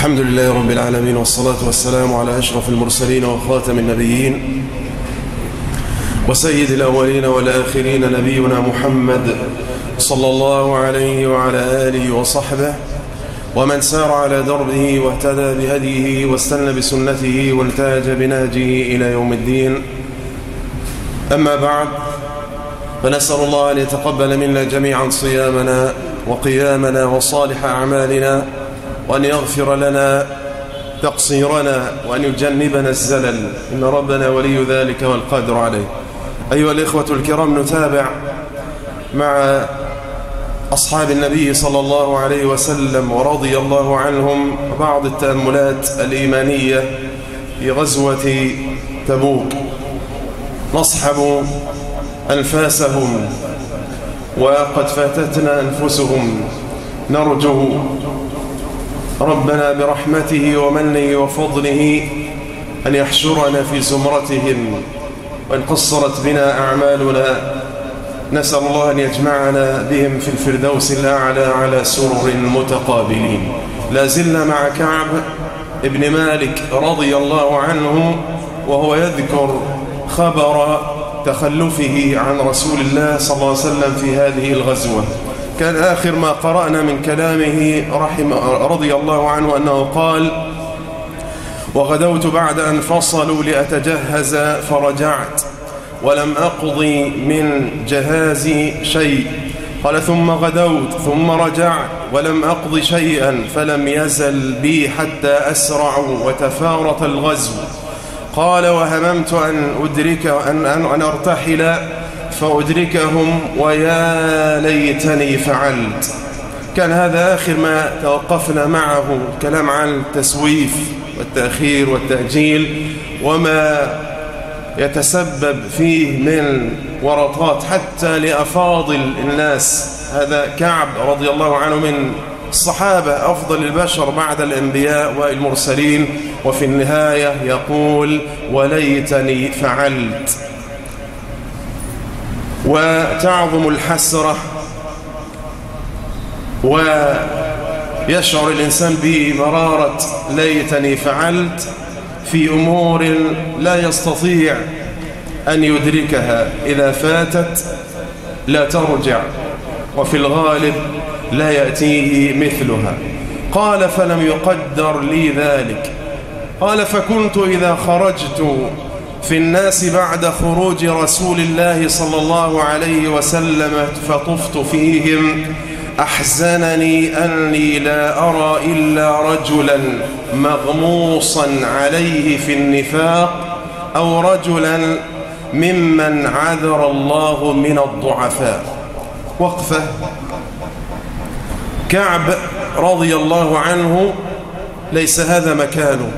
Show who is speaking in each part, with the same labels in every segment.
Speaker 1: الحمد لله رب العالمين والصلاة والسلام على أشرف المرسلين وخاتم النبيين وسيد الأولين والآخرين نبينا محمد صلى الله عليه وعلى آله وصحبه ومن سار على دربه واهتدى بهديه واستنى بسنته والتاج بنهجه إلى يوم الدين. أما بعد فنسأل الله أن يتقبل منا جميعا صيامنا وقيامنا وصالح أعمالنا وأن يغفر لنا تقصيرنا وأن يجنبنا الزلل. إن ربنا ولي ذلك والقادر عليه. أيها الإخوة الكرام نتابع مع أصحاب النبي صلى الله عليه وسلم ورضي الله عنهم بعض التأملات الإيمانية في غزوة تبوك. نصحب أنفاسهم وقد فاتتنا أنفسهم. نرجو ربنا برحمته ومنه وفضله أن يحشرنا في زمرتهم وإن قصرت بنا أعمالنا. نسأل الله أن يجمعنا بهم في الفردوس الأعلى على سرر متقابلين. لا زلنا مع كعب ابن مالك رضي الله عنه وهو يذكر خبر تخلفه عن رسول الله صلى الله عليه وسلم في هذه الغزوة. آخر ما قرأنا من كلامه رحم رضي الله عنه أنه قال وغدوت بعد أن فصلوا لأتجهز فرجعت ولم أقضي من جهازي شيء. قال ثم غدوت ثم رجعت ولم أقض شيئا فلم يزل بي حتى أسرع وتفارط الغزو. قال وهممت أن أدرك أن, أن, أن أرتحل فأدركهم ويا ليتني فعلت. كان هذا آخر ما توقفنا معه كلام عن التسويف والتأخير والتأجيل وما يتسبب فيه من ورطات حتى لأفاضل الناس. هذا كعب رضي الله عنه من الصحابة أفضل البشر بعد الأنبياء والمرسلين. وفي النهاية يقول وليتني فعلت. وتعظم الحسرة ويشعر الإنسان بمرارة ليتني فعلت في أمور لا يستطيع أن يدركها. إذا فاتت لا ترجع وفي الغالب لا يأتيه مثلها. قال فلم يقدر لي ذلك. قال فكنت إذا خرجت في الناس بعد خروج رسول الله صلى الله عليه وسلم فطفت فيهم. أحزنني أني لا أرى إلا رجلا مغموصا عليه في النفاق أو رجلا ممن عذر الله من الضعفاء. وقفة. كعب رضي الله عنه ليس هذا مكانه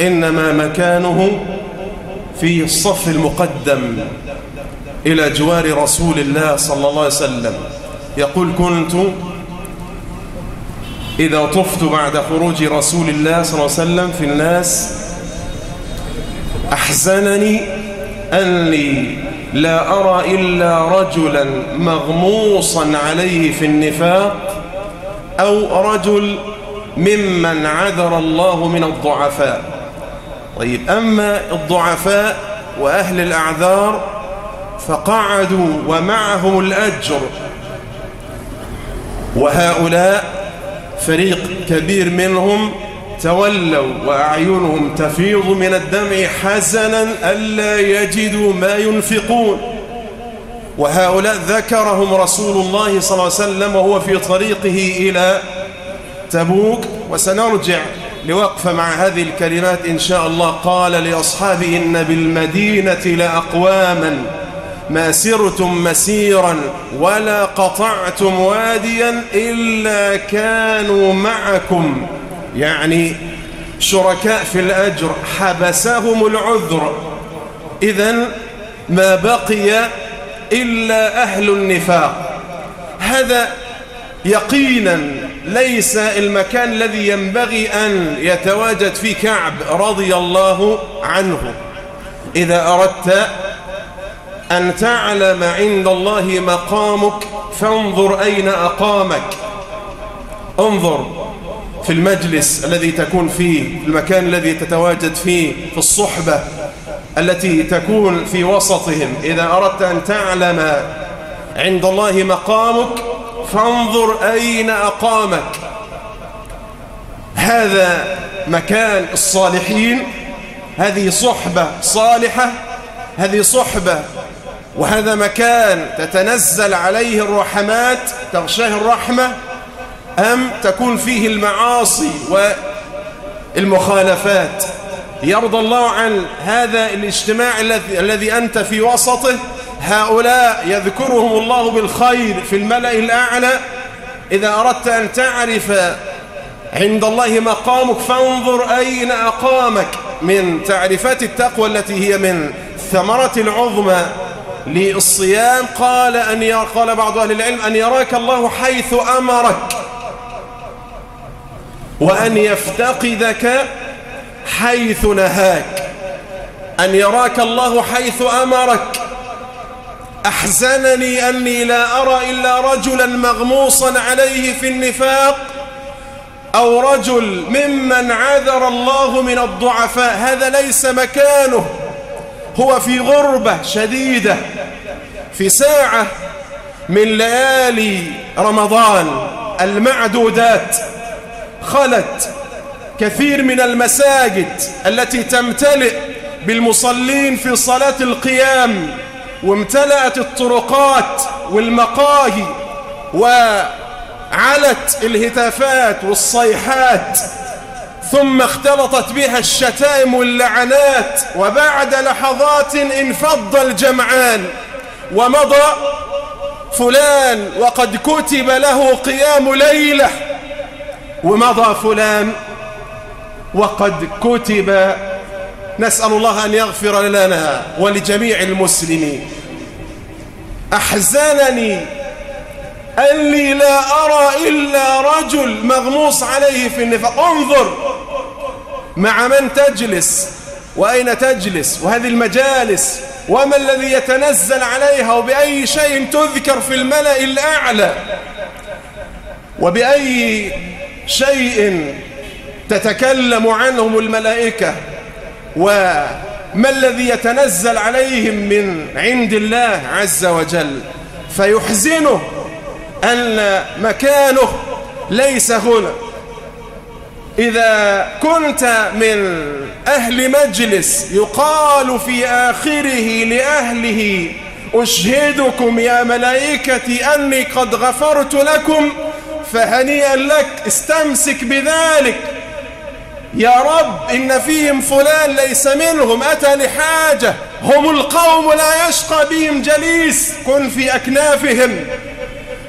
Speaker 1: إنما مكانه في الصف المقدم إلى جوار رسول الله صلى الله عليه وسلم. يقول كنت إذا طفت بعد خروج رسول الله صلى الله عليه وسلم في الناس أحزنني أني لا أرى إلا رجلا مغموصا عليه في النفاق أو رجل ممن عذر الله من الضعفاء. طيب أما الضعفاء وأهل الأعذار فقعدوا ومعهم الأجر. وهؤلاء فريق كبير منهم تولوا وأعينهم تفيض من الدمع حزنا ألا يجدوا ما ينفقون. وهؤلاء ذكرهم رسول الله صلى الله عليه وسلم وهو في طريقه إلى تبوك. وسنرجع لوقف مع هذه الكلمات إن شاء الله. قال لأصحابه إن بالمدينة لأقواما ما سرتم مسيرا ولا قطعتم واديا إلا كانوا معكم. يعني شركاء في الأجر حبسهم العذر. إذا ما بقي إلا أهل النفاق. هذا يقينا ليس المكان الذي ينبغي أن يتواجد فيه كعب رضي الله عنه. إذا أردت أن تعلم عند الله مقامك فانظر أين أقامك. انظر في المجلس الذي تكون فيه في المكان الذي تتواجد فيه في الصحبة التي تكون في وسطهم. إذا أردت أن تعلم عند الله مقامك فانظر أين أقامك. هذا مكان الصالحين. هذه صحبة صالحة هذه صحبة. وهذا مكان تتنزل عليه الرحمات تغشاه الرحمة. أم تكون فيه المعاصي والمخالفات. يرضى الله عن هذا الاجتماع الذي أنت في وسطه. هؤلاء يذكرهم الله بالخير في الملأ الأعلى. إذا أردت أن تعرف عند الله مقامك فانظر أين أقامك من تعريفات التقوى التي هي من الثمرة العظمى للصيام. قال أن قال بعض أهل العلم أن يراك الله حيث أمرك. وأن يفتقدك حيث نهاك. أن يراك الله حيث أمرك. أحزنني أني لا أرى إلا رجلا مغموصا عليه في النفاق أو رجل ممن عذر الله من الضعفاء. هذا ليس مكانه هو في غربة شديدة في ساعة من ليالي رمضان. المعدودات خلت كثير من المساجد التي تمتلئ بالمصلين في صلاة القيام. وامتلأت الطرقات والمقاهي وعلت الهتافات والصيحات ثم اختلطت بها الشتائم واللعنات وبعد لحظات انفض الجمعان ومضى فلان وقد كتب له قيام ليلة ومضى فلان وقد كتب نسأل الله أن يغفر لنا ولجميع المسلمين. أحزنني أني لا أرى إلا رجل مغموس عليه في النفاق. انظر مع من تجلس وأين تجلس وهذه المجالس وما الذي يتنزل عليها وبأي شيء تذكر في الملأ الأعلى وبأي شيء تتكلم عنهم الملائكة. وما الذي يتنزل عليهم من عند الله عز وجل؟ فيحزنه أن مكانه ليس هنا. إذا كنت من أهل مجلس يقال في آخره لأهله أشهدكم يا ملائكتي أني قد غفرت لكم فهنيئا لك استمسك بذلك. يا رب إن فيهم فلان ليس منهم أتى لحاجة. هم القوم لا يشقى بهم جليس. كن في أكنافهم.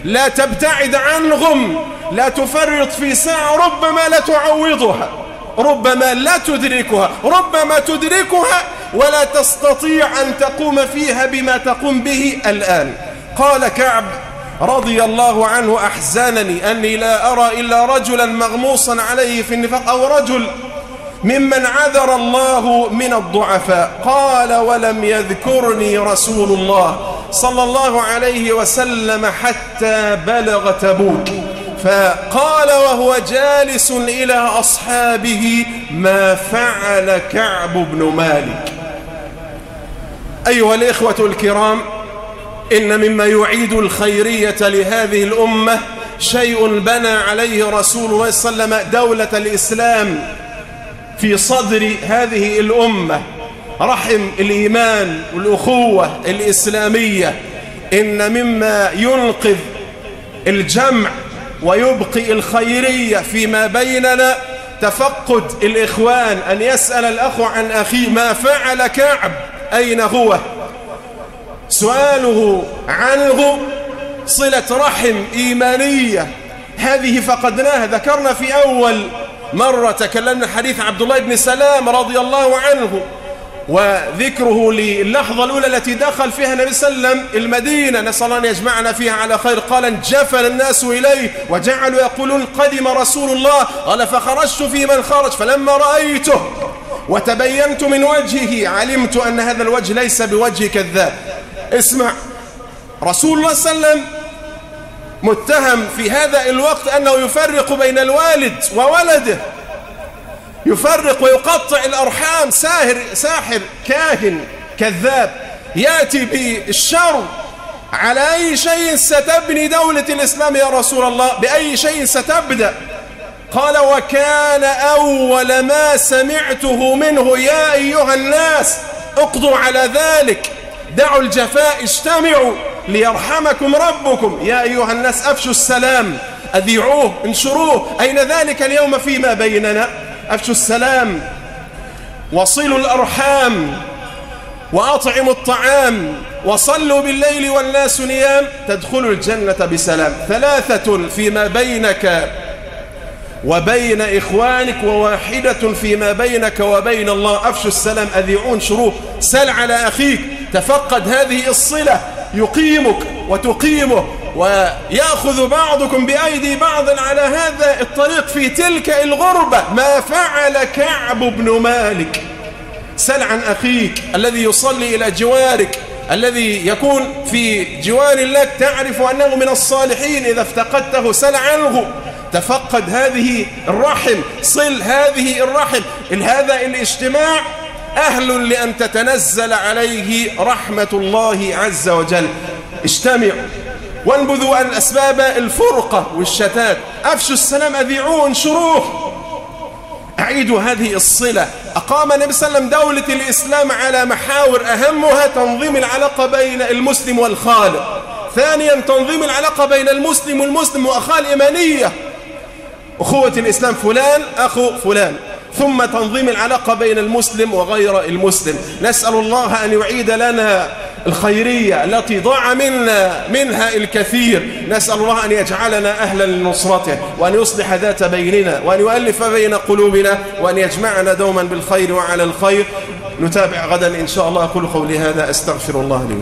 Speaker 1: لا تبتعد عنهم. لا تفرط في ساعة ربما لا تعوضها. ربما لا تدركها. ربما تدركها ولا تستطيع أن تقوم فيها بما تقوم به الآن. قال كعب رضي الله عنه أحزانني أني لا أرى إلا رجلا مغموصا عليه في النفاق أو رجل ممن عذر الله من الضعفاء. قال ولم يذكرني رسول الله صلى الله عليه وسلم حتى بلغ تبوك. فقال وهو جالس إلى أصحابه ما فعل كعب بن مالك؟ أيها الإخوة الكرام إن مما يعيد الخيرية لهذه الأمة شيء بنى عليه رسول الله صلى الله عليه وسلم دولة الإسلام في صدر هذه الأمة. رحم الإيمان والأخوة الإسلامية. إن مما ينقذ الجمع ويبقي الخيرية فيما بيننا تفقد الإخوان. أن يسأل الأخ عن أخيه ما فعل كعب؟ أين هو؟ سؤاله عنه صلة رحم إيمانية. هذه فقدناها ذكرنا في أول مرة تكلمنا حديث عبد الله بن سلام رضي الله عنه وذكره للحظة الأولى التي دخل فيها النبي صلى الله عليه وسلم المدينة. نسأل أن يجمعنا فيها على خير. قال انجفل الناس إليه وجعلوا يقولون قدم رسول الله. قال فخرجت في من خرج. فلما رأيته وتبينت من وجهه علمت أن هذا الوجه ليس بوجه كذاب اسمع رسول الله صلى الله عليه وسلم متهم في هذا الوقت أنه يفرق بين الوالد وولده يفرق ويقطع الأرحام ساهر ساحر كاهن كذاب يأتي بالشر على أي شيء ستبني دولة الإسلام يا رسول الله؟ بأي شيء ستبدأ؟ قال وكان أول ما سمعته منه يا أيها الناس اقضوا على ذلك. دعوا الجفاء اجتمعوا ليرحمكم ربكم. يا أيها الناس أفشوا السلام. أذيعوه انشروه. أين ذلك اليوم فيما بيننا؟ أفشوا السلام. وصلوا الأرحام. وأطعموا الطعام. وصلوا بالليل والناس نيام. تدخلوا الجنة بسلام. ثلاثة فيما بينك وبين إخوانك وواحدة فيما بينك وبين الله. أفشوا السلام أذيعون شروط سل على أخيك. تفقد هذه الصلة. يقيمك وتقيمه. ويأخذ بعضكم بأيدي بعض على هذا الطريق في تلك الغربة. ما فعل كعب بن مالك. سل عن أخيك الذي يصلي إلى جوارك. الذي يكون في جوار لك. تعرف أنه من الصالحين إذا افتقدته. سل عنه. تفقد هذه الرحم صل هذه الرحم. هذا الاجتماع أهل لأن تتنزل عليه رحمة الله عز وجل. اجتمعوا. وانبذوا أسباب الفرقة والشتات. أفشوا السلام أذيعوه انشروه. أعيدوا هذه الصلة. أقام النبي صلى الله عليه وسلم دولة الإسلام على محاور أهمها تنظيم العلاقة بين المسلم والخالق. ثانيا تنظيم العلاقة بين المسلم والمسلم وأخاه الإيمانية. أخوة الإسلام فلان أخو فلان. ثم تنظيم العلاقة بين المسلم وغير المسلم. نسأل الله أن يعيد لنا الخيرية التي ضاع منا منها الكثير. نسأل الله أن يجعلنا أهلا لنصرته وأن يصلح ذات بيننا وأن يؤلف بين قلوبنا وأن يجمعنا دوما بالخير وعلى الخير. نتابع غدا إن شاء الله. أقول قولي هذا أستغفر الله لي.